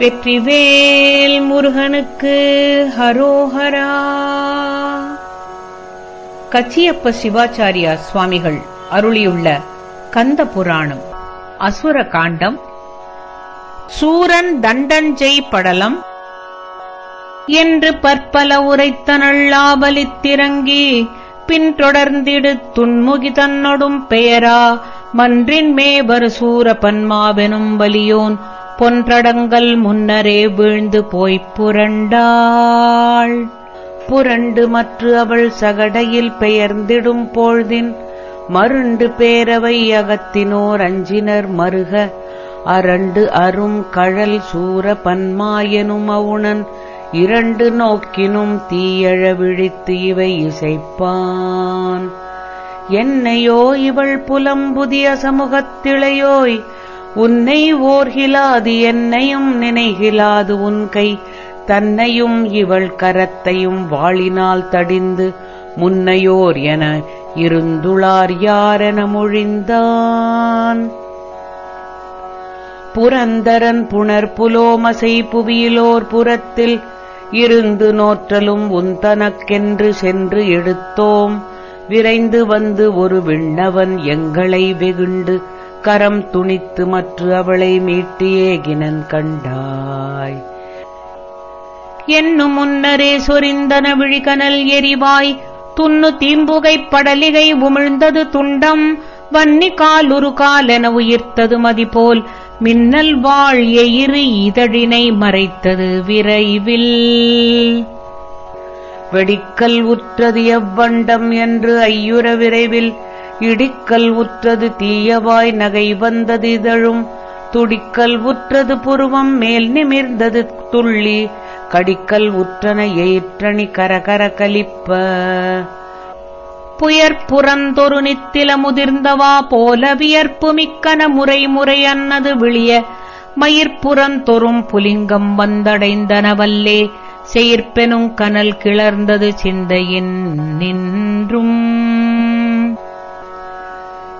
வெற்றிவேல் முருகனுக்கு ஹரோஹரா. கச்சியப்ப சிவாச்சாரியா சுவாமிகள் அருளியுள்ள கந்த புராணம் அசுர காண்டம் சூரன் தண்டஞ்செய் படலம் என்று பற்பல உரைத்தனள் ஆபலித்திறங்கி பின் தொடர்ந்திடு துன்முகி தன்னொடும் பெயரா மன்றின் மேவர் சூர பன்மாவெனும் வலியோன் பொன்றடங்கல் முன்னரே வீழ்ந்து போய்ப் புரண்டாள். புரண்டு மற்று அவள் சகடையில் பெயர்ந்திடும் பொழுதின் மருண்டு பேரவை அகத்தினோர் அஞ்சினர் மருக. அரண்டு அரும் கழல் சூர பன்மாயனும் அவுணன் இரண்டு நோக்கினும் தீயழ விழித்து இவை இசைப்பான். என்னையோ இவள் புலம்புதிய சமூகத்திளையோய் உன்னை ஓர்கிலாது என்னையும் நினைகிலாது உன் கை. தன்னையும் இவள் கரத்தையும் வாளினால் தடிந்து முன்னையோர் என இருந்துளார் யாரென மொழிந்தான். புரந்தரன் புனர் புலோமசை புவியிலோர் புறத்தில் இருந்து நோற்றலும் உன் தனக்கென்று சென்று எடுத்தோம். விரைந்து வந்து ஒரு விண்ணவன் எங்களை வெகுண்டு கரம் துணித்து மற்ற அவளை மீட்டு ஏகினன் கண்டாய். என்னும் முன்னரே சொரிந்தன விழிகனல் எரிவாய் துண்ணு தீம்புகைப் படலிகை உமிழ்ந்தது துண்டம் வன்னி காலுரு காலென உயிர்த்தது மதிபோல் மின்னல் வாழ் எயிறு இதழினை மறைத்தது விரைவில். வெடிக்கல் உற்றது எவ்வண்டம் என்று ஐயுற விரைவில் இடிக்கல் உற்றது தீயவாய் நகை வந்தது இதழும். துடிக்கல் உற்றது புருவம் மேல் நிமிர்ந்தது துள்ளி. கடிக்கல் உற்றன ஏற்றணி கரகர கலிப்ப. புயற்புறந்தொரு நித்தில முதிர்ந்தவா போல வியர்ப்பு மிக்கன முறை முறை அன்னது விழிய. மயிர்ப்புறந்தொறும் புலிங்கம் வந்தடைந்தனவல்லே. செயற்பெனும் கனல் கிளர்ந்தது சிந்தையின் நின்றும்.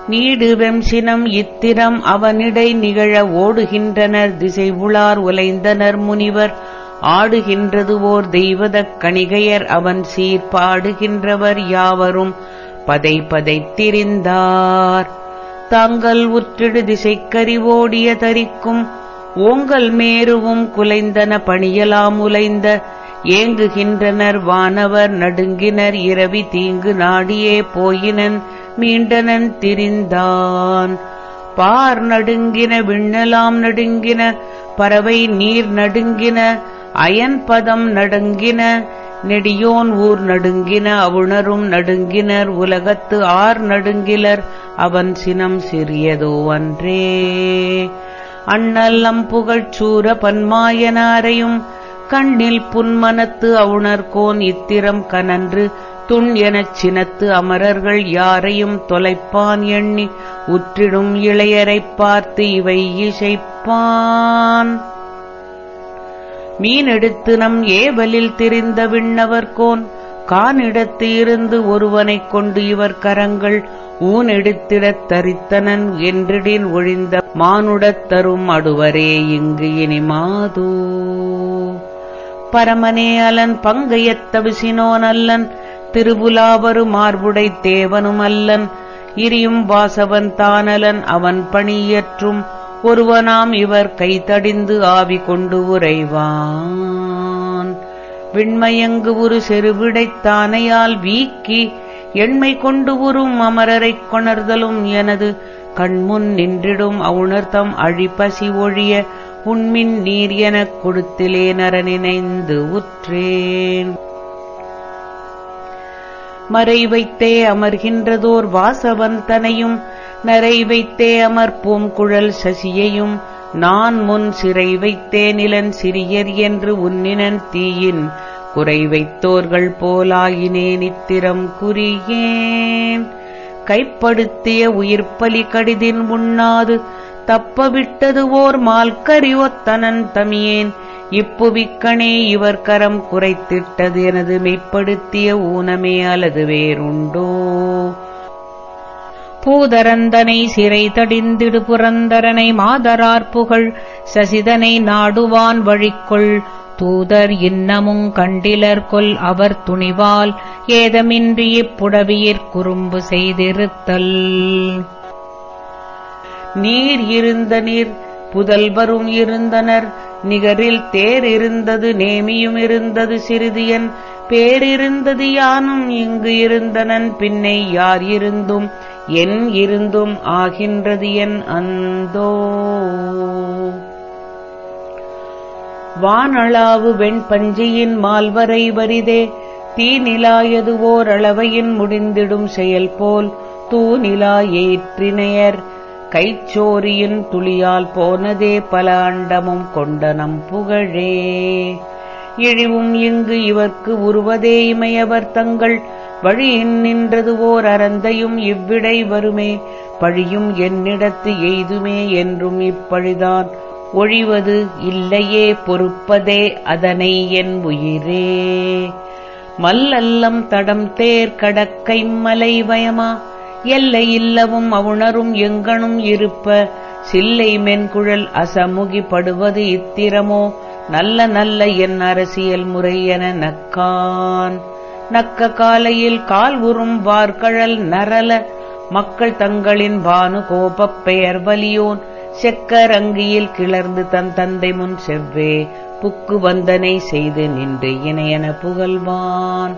நீடுவெம் சினம் இத்திரம் அவனிடை நிகழ ஓடுகின்றனர் திசை உளார் உலைந்தனர் முனிவர். ஆடுகின்றது ஓர் தெய்வதக் கணிகையர் அவன் சீர் பாடுகின்றவர் யாவரும் பதை பதைத்திரிந்தார். தாங்கள் உற்றிடு திசைக்கறிவோடிய தரிக்கும் ஓங்கல் மேருவும் குலைந்தன பணியலாம் உலைந்த ஏங்குகின்றனர் வானவர் நடுங்கினர் இரவி தீங்கு நாடியே போயினன். மீண்டனன் திரிந்தான். பார் நடுங்கின விண்ணலாம் நடுங்கின பறவை நீர் நடுங்கின அயன் பதம் நடுங்கின நெடியோன் ஊர் நடுங்கின அவுணரும் நடுங்கினர் உலகத்து ஆர் நடுங்கிலர் அவன் சினம் சிறியதோ அன்றே. அண்ணல்லம் புகழ்ச்சூர பன்மாயனாரையும் கண்ணில் புன்மனத்து அவுணர்கோன் இத்திரம் கனன்று துண் எனச் சினத்து அமரர்கள் யாரையும் தொலைப்பான் எண்ணி உற்றிடும் இளையரைப் பார்த்து இவை இசைப்பான். மீனெடுத்து நம் ஏவலில் திரிந்த விண்ணவர்கோன் கானிடத்து இருந்து ஒருவனைக் கொண்டு இவர் கரங்கள் ஊனெடுத்திடத் தரித்தனன் என்றிடின் ஒழிந்த மானுடத் தரும் அடுவரே இங்கு இனிமாதோ பரமனே அலன் பங்கையத்தவிசினோன் அல்லன் திருபுலாவரு மார்புடை தேவனும் அல்லன். இரியும் வாசவன் தானலன் அவன் பணியற்றும். ஒருவனாம் இவர் கைதடிந்து ஆவி கொண்டு உரைவான் விண்மையங்கு ஒரு செருவிடைத் தானையால் வீக்கி எண்மை கொண்டு உறும் அமரரைக் கொணர்தலும் எனது. கண்முன் நின்றிடும் அவுணர்தம் அழிப்பசி ஒழிய உண்மின் நீர் எனக் கொடுத்திலே நரநினைந்து உற்றேன். மறை வைத்தே அமர்கின்றதோர் வாசவந்தனையும் நரை வைத்தே அமர்ப்போம் குழல் சசியையும் நான் முன் சிறை வைத்தே நிலன் சிறியர் என்று உன்னினன் தீயின் குறை வைத்தோர்கள் போலாயினே நித்திரம் குறியேன். கைப்படுத்திய உயிர்ப்பலி கடிதின் உண்ணாது தப்பவிட்டது ஓர் மால்கரி ஒத்தனன் தமியேன். இப்புவிக்கணே இவர் கரம் குறைத்திட்டது எனது மெய்ப்படுத்திய ஊனமே அல்லது வேறுண்டோ? பூதரந்தனை சிறை தடிந்திடு புரந்தரனை மாதரார் புகழ் சசிதனை நாடுவான் வழிக்குள் தூதர் இன்னமுங் கண்டிலர் கொல் அவர் துணிவால் ஏதமின்றி இப்புடவியிற் குறும்பு செய்திருத்தல். நீர் இருந்த நீர் புதல்வரும் இருந்தனர். நிகரில் தேர் இருந்தது நேமியும் இருந்தது சிறிதியன். பேரிருந்தது யானும் இங்கு இருந்தனன். பின்னை யார் இருந்தும் என் இருந்தும் ஆகின்றது என் அந்தோ. வானளாவு வெண்பஞ்சியின் மால்வரை வரிதே. தீ நிலாயது ஓரளவையின் முடிந்திடும் செயல் போல் தூநிலா ஏற்றினையர். கைச்சோரியின் துளியால் போனதே பல அண்டமும் கொண்டனம் புகழே. இழிவும் இங்கு இவர்க்கு உருவதே இமையவர் தங்கள் வழியின் நின்றது ஓர் அறந்தையும் இவ்விடை வருமே. பழியும் என்னிடத்து எய்துமே என்றும் இப்பழிதான் ஒழிவது இல்லையே பொறுப்பதே அதனை என் உயிரே. மல்லல்லம் தடம் தேர் கடக்கை மலை வயமா எல்லை இல்லவும் அவுணரும் எங்கனும் இருப்ப சில்லை மென்குழல் அசமுகிப்படுவது இத்திரமோ நல்ல நல்ல என் அரசியல் முறை என நக்கான். நக்க காலையில் கால் உறும் வார்கழல் நரல மக்கள் தங்களின் பானு கோபப் பெயர் வலியோன். செக்கரங்கியில் கிளர்ந்து தன் தந்தை முன் செவ்வே. புக்கு வந்தனை செய்து நின்று இணையன புகழ்வான்.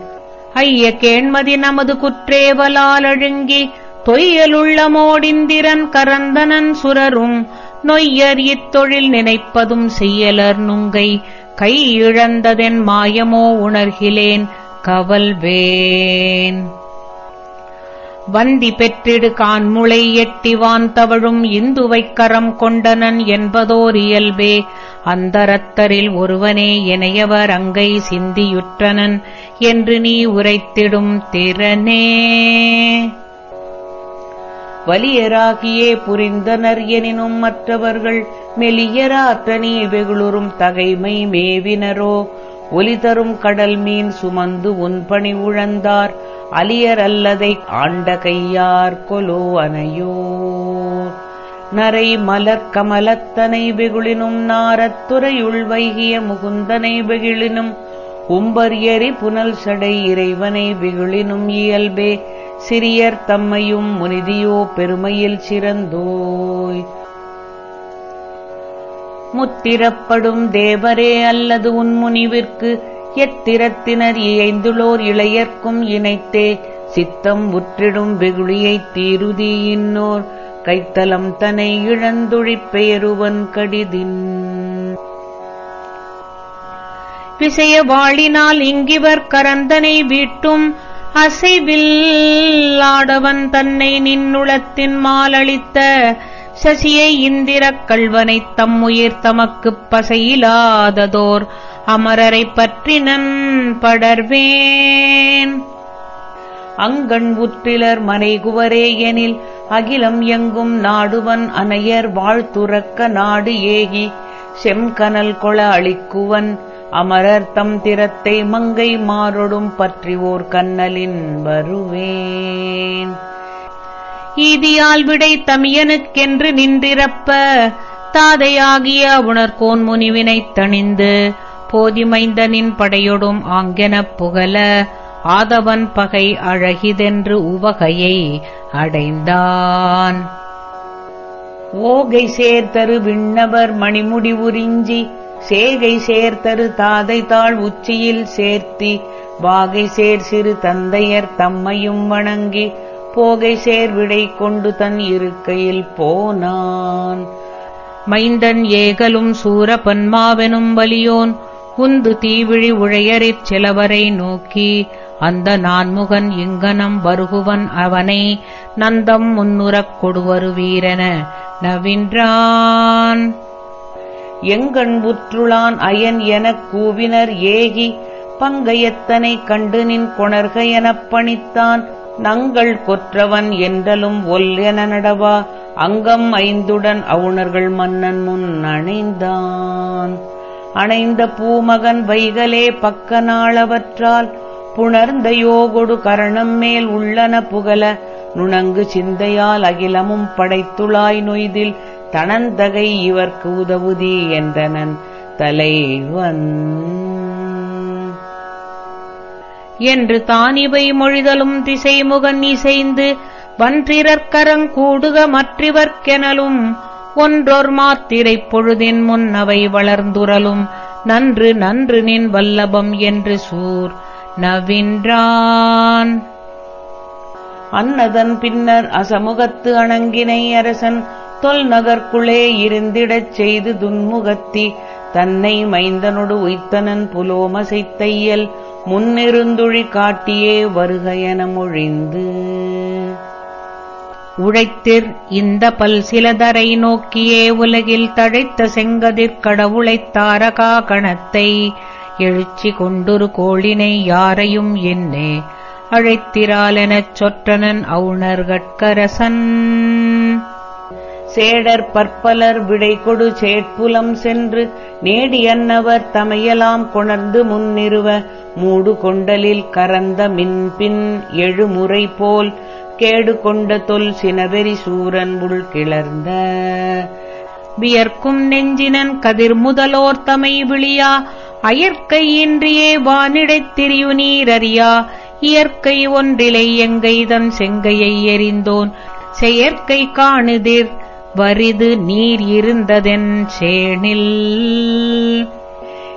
ஐய கேண்மதி நமது குற்றேவலால் அழுங்கி தொய்யலுள்ளமோடிந்திரன் கரந்தனன் சுரரும் நொய்யர் இத்தொழில் நினைப்பதும் செய்யலர் நுங்கை கை இழந்ததென் மாயமோ உணர்கிலேன் கவல்வேன். வந்தி பெற்றிடு கான்முளை எட்டிவான் தவழும் இந்துவைக் கரம் கொண்டனன் என்பதோர் இயல்பே. அந்தரத்தரில் ஒருவனே இணையவர் அங்கை சிந்தியுற்றனன் என்று நீ உரைத்திடும் திறனே. வலியராகியே புரிந்தனர் எனினும் மற்றவர்கள் மெலியராற்ற நீ வெகுளுறும் தகைமை மேவினரோ. ஒலி தரும் கடல் மீன் சுமந்து உன்பணி உழந்தார். அலியர் அல்லதை ஆண்ட கையார் கொலோ அனையோ நரை மலர் கமலத்தனை வெகுளினும் நாரத்துறையுள் வைகிய முகுந்தனை வெகிழினும் உம்பர் எரி புனல் சடை இறைவனை வெகுளினும் இயல்பே. சிறியர் தம்மையும் முனிதியோ பெருமையில் சிறந்தோய். முத்திரப்படும் தேவரே அல்லது உன் முனிவிற்கு எத்திரத்தினர் இயைந்துளோர் இளையர்க்கும் இணைத்தே. சித்தம் உற்றிடும் வெகுளியைத் தீருதி இன்னோர். கைத்தலம் தனை இழந்துழிப்பெயருவன் கடிதின். விசைய வாழினால் இங்கிவர் கரந்தனை வீட்டும். அசைவில் ஆடவன் தன்னை நின்னுளத்தின் மாலளித்த. சசியை இந்திரக் கள்வனைத் தம்முயிர் தமக்குப் பசையிலாததோர் அமரரைப் பற்றினன் படர்வேன். அங்கண் உற்றிலர் மனைகுவரே எனில் அகிலம் எங்கும் நாடுவன் அனையர் வாழ்த்துறக்க நாடு ஏகி செம்கனல் கொள அளிக்குவன் அமரர் தம் திறத்தை மங்கை மாறொடும் பற்றி ஓர் கண்ணலின் வருவேன். ஈதியால் விடை தமியனுக்கென்று நின்றிரப்ப தாதையாகிய உணர்கோன் முனிவினைத் தணிந்து போதிமைந்தனின் படையொடும் ஆங்கெனப் புகல ஆதவன் பகை அழகிதென்று உவகையை அடைந்தான். ஓகை சேர்த்தரு விண்ணவர் மணிமுடி உறிஞ்சி சேகை சேர்த்தரு தாதை தாழ் உச்சியில் சேர்த்தி வாகை சேர் சிறு தந்தையர் தம்மையும் வணங்கி போகை சேர் விடை கொண்டு தன் இருக்கையில் போனான். மைந்தன் ஏகலும் சூர பன்மாவெனும் வலியோன். உந்து தீவிழி உழையரிற் சிலவரை நோக்கி அந்த நான்முகன் இங்கனம் வருகுவன் அவனை நந்தம் முன்னுறக் கொடுவரு வீரன நவின்றான். எங்கண் புற்றுளான் அயன் எனக் கூவினர் ஏகி பங்கையத்தனை கண்டு நின் கொணர்க எனப் பணித்தான். நங்கள் கொற்றவன் என்றலும் ஒல் என நடவா. அங்கம் ஐந்துடன் அவுணர்கள் மன்னன் முன் அணைந்தான். அணைந்த பூமகன் வைகலே பக்க நாளவற்றால் புணர்ந்த யோகொடு கரணம் மேல் உள்ளன புகல. நுணங்கு சிந்தையால் அகிலமும் படைத்துளாய் நொய்தில் தனந்தகை இவர்க்கு உதவுதி என்றனன் தலைவன். என்று தானிவை மொழிதலும் திசைமுகன் இசைந்து வன்றிரற்கரங்கூடுக மற்றிவர்க்கெனலும் ஒன்றொர் மாத்திரைப் பொழுதின் முன்னவை வளர்ந்துரலும் நன்று நன்று நின் வல்லபம் என்று சூர் நவின்றான். அன்னதன் பின்னர் அசமுகத்து அணங்கினை அரசன் தொல் நகர்க்குள்ளே இருந்திடச் செய்து துன்முகத்தி தன்னை மைந்தனொடு உய்த்தனன் புலோமசைத்தையல் முன்னிருந்துழி காட்டியே வருகையன மொழிந்து. உழைத்திர் இந்த பல் சிலதரை நோக்கியே உலகில் தழைத்த செங்கதிர் கடவுளைத் தாரகா கணத்தை எழுச்சி கொண்டொரு கோளினை யாரையும் என்னே அழைத்திராலெனச் சொற்றனன் அவுணர்கட்கரசன் சேடர் பற்பலர் விடை கொடு சேட்புலம் சென்று நேடியன்னவர் தமையலாம் கொணர்ந்து முன்னிறுவ மூடு கொண்டலில் கரந்த மின்பின் எழுமுறை போல் கேடு கொண்ட தொல் சினவெறி சூரன் உள் கிளர்ந்த. வியர்க்கும் நெஞ்சினன் கதிர் முதலோர் தமை விழியா அயற்கையின்றியே வானிடைத் திரியு நீரறியா இயற்கை ஒன்றிலை எங்கைதன் செங்கையை எறிந்தோன் செயற்கை காணுதிர் வரிது நீர் இருந்ததென் சேணில்.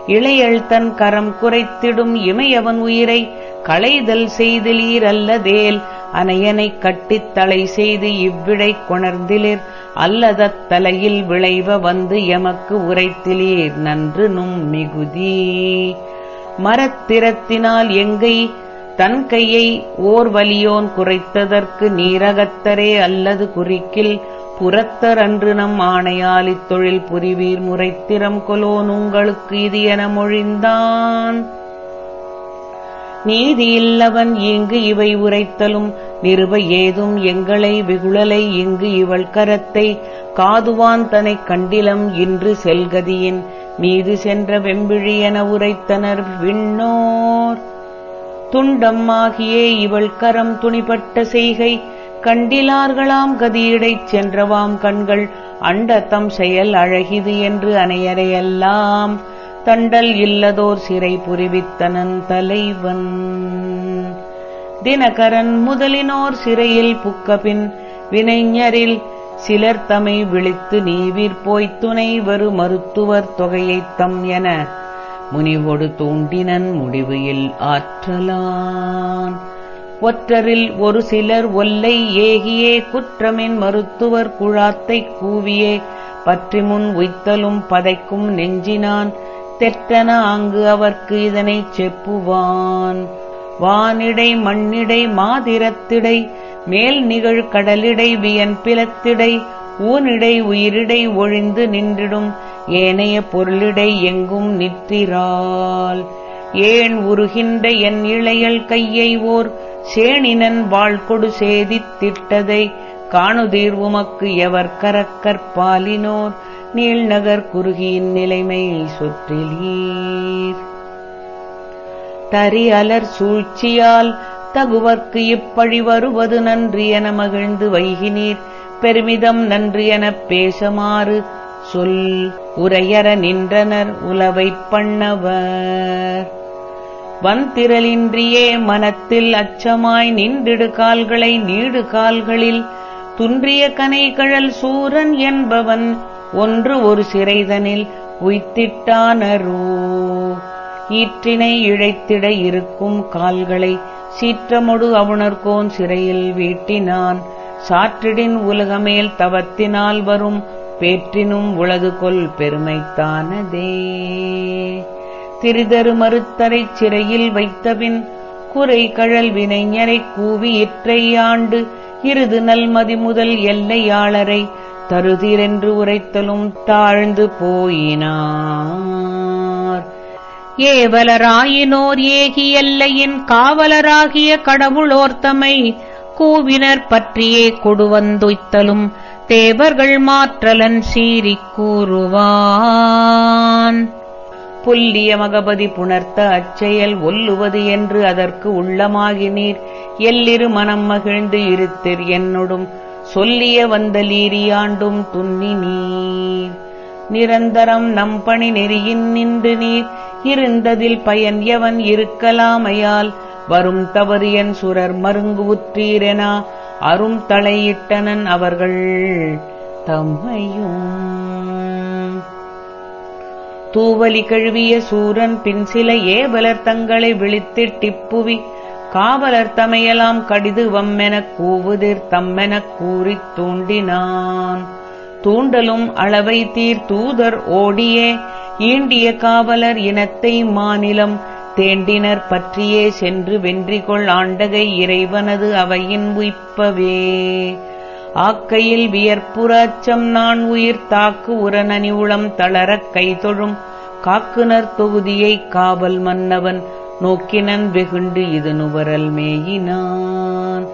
இளையள் தன் கரம் குறைத்திடும் இமையவன் உயிரை களைதல் செய்திலீர் அல்லதேல் அனையனைக் கட்டித் தலை செய்து இவ்விடை கொணர்ந்திலிர். அல்லதத் தலையில் விளைவ வந்து எமக்கு உரைத்திலீர் நன்று நும் மிகுதி. மரத்திரத்தினால் எங்கை தன் கையை ஓர் வலியோன் குறைத்ததற்கு நீரகத்தரே அல்லது குறிக்கில். புறத்தர் அன்று நம் ஆணையால் இத்தொழில் புரிவீர் முறைத்திறம் கொலோன் உங்களுக்கு இது என மொழிந்தான். நீதியில்லவன் இங்கு இவை உரைத்தலும் நிறுவ ஏதும் எங்களை வெகுழலை இங்கு இவள் கரத்தை காதுவான் தனைக் கண்டிலம் இன்று செல்கதியின் மீது சென்ற வெம்பிழி என உரைத்தனர் விண்ணோர். துண்டம்மாகியே இவள் கரம் துணிபட்ட செய்கை கண்டிலார்களாம் கதியிடைச் சென்றவாம் கண்கள் அண்டத்தம் செயல் அழகிது என்று அனையரையெல்லாம் தண்டல் இல்லதோர் சிறை புரிவித்தனன் தலைவன். தினகரன் முதலினோர் சிறையில் புக்கபின் வினைஞரில் சிலர் தமை விழித்து நீவிற் போய்த் துணை வரு மருத்துவர் தொகையைத் தம் என முனிவொடு தூண்டினன் முடிவு இல் ஆற்றலான். ஒற்றரில் ஒரு சிலர் ஒல்லை ஏகியே குற்றமின் மருத்துவர் குழாத்தைக் கூவியே. பற்றி முன் உய்த்தலும் பதைக்கும் நெஞ்சினான் தெற்றன அங்கு அவர்க்கு இதனைச் செப்புவான். வானிடை மண்ணிடை மாதிரத்திடை மேல் நிகழ் கடலிடை வியன் பிளத்திடை ஊனிடை உயிரிடை ஒழிந்து நின்றிடும் ஏனைய பொருளிடை எங்கும் நிற்றிரால் ஏன் உருகின்ற என் இளையல் கையை ஓர் சேனினன் வாழ்கொடு சேதித் திட்டதை? காணுதீர் உமக்கு எவர் கரக்கற்பாலினோர் நீள்நகர் குறுகியின் நிலைமை சுற்றிலீர் தரி அலர் சூழ்ச்சியால் தகுவர்க்கு இப்பழி வருவது நன்றி என மகிழ்ந்து வைகினீர். பெருமிதம் நன்றி எனப் பேசமாறு சொல் உரையற நின்றனர் உலவைப் பண்ணவர். வந்திரலின்றியே மனத்தில் அச்சமாய் நின்றிடு கால்களை நீடு கால்களில். துன்றிய கனைகழல் சூரன் என்பவன் ஒன்று ஒரு சிறைதனில் உய்த்திட்டானரோ. ஈற்றினை இழைத்திட இருக்கும் கால்களை சீற்றமொடு அவுணர்கோன் சிறையில் வீட்டினான். சாற்றிடின் உலகமேல் தவத்தினால் வரும் பேற்றினும் உலகு கொல் பெருமைத்தானதே. திரிதரு மறுத்தரைச் சிறையில் வைத்தபின் குறை கழல் வினைஞரைக் கூவி இற்றை ஆண்டு இருது நல்மதி முதல் எல்லையாளரை தருதிரென்று உரைத்தலும் தாழ்ந்து போயினார். ஏவலராயினோர் ஏகி எல்லையின் காவலராகிய கடவுளோர்த்தமை கூவினர் பற்றியே கொடுவந்துய்த்தலும் தேவர்கள் மாற்றலன் சீறிக் கூறுவான். புல்லிய மகபதி புணர்த்த அச்செயல் ஒல்லுவது என்று அதற்கு உள்ளமாகி நீர் எல்லிரு மனம் மகிழ்ந்து இருத்திர் என்னொடும் சொல்லிய வந்தலீரியாண்டும் துன்னி நீர். நிரந்தரம் நம் பணி நெறியின் நின்று நீர். இருந்ததில் பயன் எவன் இருக்கலாமையால். வரும் தவறு என் சுரர் மருங்கு உற்றீரெனா. அரும் தலையிட்டனன் அவர்கள் தம்மையும் தூவலி கழுவிய சூரன் பின் சில ஏவலர் தங்களை விழித்திட்டிப்புவி காவலர் தமையெல்லாம் கடிது வம்மெனக் கூவுதிர் தம்மெனக் கூறித் தூண்டினான். தூண்டலும் அளவை தீர் தூதர் ஓடியே. ஈண்டிய காவலர் இனத்தை மாநிலம் தேண்டினர் பற்றியே சென்று வென்றிகொள் ஆண்டகை இறைவனது அவையின் உய்ப்பவே. ஆக்கையில் வியற்புற அச்சம் நான் உயிர் தாக்கு உரநனி உளம் தளரக் கைதொழும் காக்குனர் தொகுதியை காவல் மன்னவன் நோக்கினன் வெகுண்டு இது நுவரல் மேயினான்.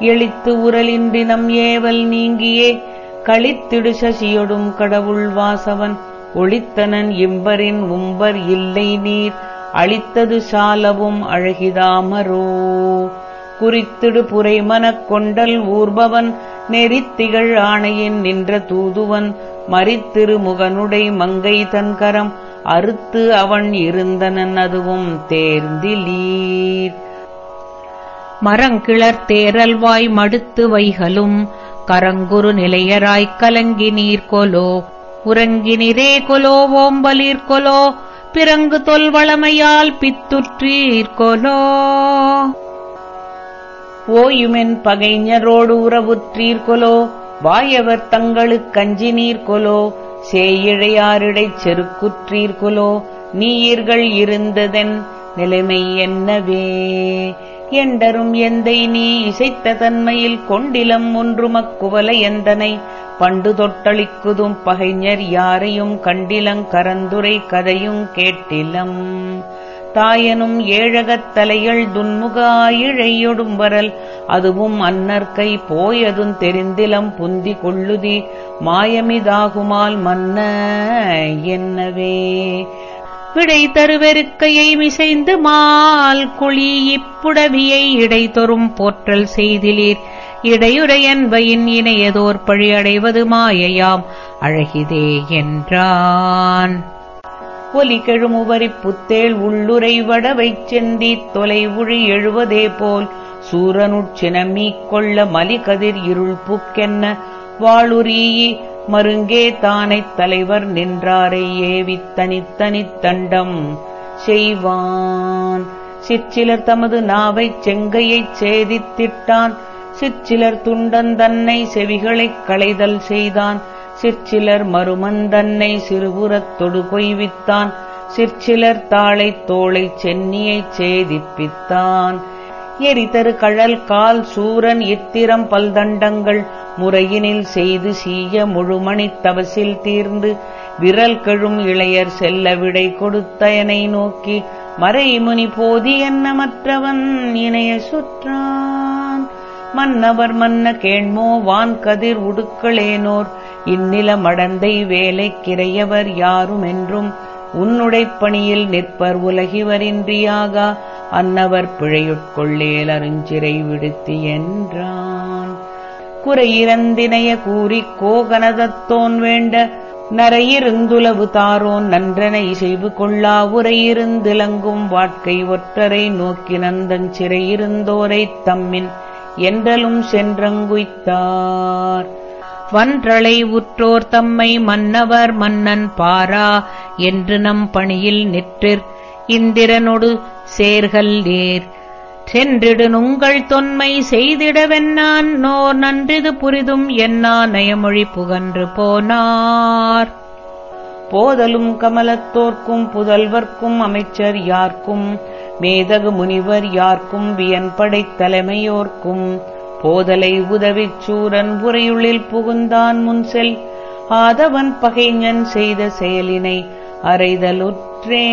எளித்து உரலின்றி நம் ஏவல் நீங்கியே களித்திடு சசியொடும் கடவுள் வாசவன் ஒளித்தனன் இம்பரின் உம்பர் இல்லை நீர் அளித்தது சாலவும் அழகிதாமரோ. குறித்திடு புரை மனக் கொண்டல் ஊர்பவன் நெறித்திகழ் ஆணையின் நின்ற தூதுவன் மறித்திரு முகனுடை மங்கை தன்கரம் அறுத்து அவன் இருந்தனன் அதுவும் தேர்ந்திலீர். மரங்கிளர் தேரல்வாய் மடுத்து வைகளும் கரங்குரு நிலையராய்க் கலங்கி நீர்கொலோ உறங்கி உறங்கினிரே கொலோ ஓம்பலீர்கொலோ பிறங்கு தொல்வளமையால் பித்துற்றீர்கொலோ ஓயுமென் பகைஞரோடு உறவுற்றீர்கொலோ வாயவர் தங்களுக் கஞ்சி நீர்கொலோ சேயிழையாரிடைச் செருக்குற்றீர்கொலோ நீயீர்கள் நீயிர்கள் இருந்ததென் நிலைமை என்னவே? எண்டரும் எந்தை நீ இசைத்த தன்மையில் கொண்டிலம் ஒன்றுமக் குவலை எந்தனை? பண்டு தொட்டளிக்குதும் பகைஞர் யாரையும் கண்டிலங் கரந்துரை கதையும் கேட்டிலம். தாயனும் ஏழகத் தலைகள் துன்முகாயிழையொடும் வரல் அதுவும் அன்னர்கை போயதும் தெரிந்திலம் புந்தி கொள்ளுதி மாயமிதாகுமால் மன்ன என்னவே. விடை தருவெருக்கையை மிசைந்து மால் குழி இப்புடவியை இடைதொரும் போற்றல் செய்திலீர். இடையுடையன்பையின் இணையதோர் பழி அடைவது மாயையாம் அழகிதே என்றான். ஒலி கெழுமுவரி புத்தேள் உள்ளுரை வடவைச் செந்தி தொலைவுழி எழுவதே போல். சூரனுட்சினமீக்கொள்ள மலிகதிர் இருள் புக்கென்ன வாளுரீயி மருங்கே தானைத் தலைவர் நின்றாரை ஏவித் தனித்தனித் தண்டம் செய்வான். சிற்சிலர் தமது நாவைச் செங்கையைச் சேதித்திட்டான். சிற்சிலர் துண்டந்தன்னை செவிகளைக் களைதல் செய்தான். சிற்சிலர் மருமந்தன்னை சிறுபுறத் தொடு கொய்வித்தான் சிற்சிலர் தாளைத் தோளைச் சென்னியைச் சேதிப்பித்தான். எரிதரு கழல் கால் சூரன் இத்திரம் பல்தண்டங்கள் முறையினில் செய்து சீய முழுமணித் தவசில் தீர்ந்து விரல் கெழும் இளையர் செல்ல விடை கொடுத்தயனை நோக்கி மறைமுனி போதி என்ன மற்றவன் இணைய சுற்றான் மன்னவர் மன்ன கேண்மோ வான் கதிர் உடுக்களேனோர் இந்நில மடந்தை வேலைக்கிரையவர் யாருமென்றும். உன்னுடை பணியில் நிற்பர் உலகிவரின்றியாகா அன்னவர் பிழையுட்கொள்ளேல் அருஞ்சிறை விடுத்தி என்றான். குறையிறந்தினைய கூறிக் கோகனதத்தோன் வேண்ட நரையிருந்துலவு தாரோன் நன்றனை இசைவு கொள்ளா உரையிருந்திலங்கும் வாழ்க்கை ஒற்றரை நோக்கி நந்தன் சிறையிருந்தோரைத் தம்மின் என்றலும் சென்றங்குய்த்தார். வன்றளை உற்றோர் தம்மை மன்னவர் மன்னன் பாரா என்று நம் பணியில் நிற்றிர் இந்திரனொடு சேர்கல் ஏர் சென்றிடுனுங்கள் தொன்மை செய்திடவென்னான். நோர் நன்றிது புரிதும் என்னா நயமொழி புகன்று போனார். போதலும் கமலத்தோர்க்கும் புதல்வர்க்கும் அமைச்சர் யார்க்கும்? மேதகு முனிவர் யார்க்கும் வியன்படைத் தலைமையோர்க்கும். போதலை உதவிச் சூரன் உரையுளில் புகுந்தான் முன்செல். ஆதவன் பகைஞன் செய்த செயலினை அறைதலுற்றே.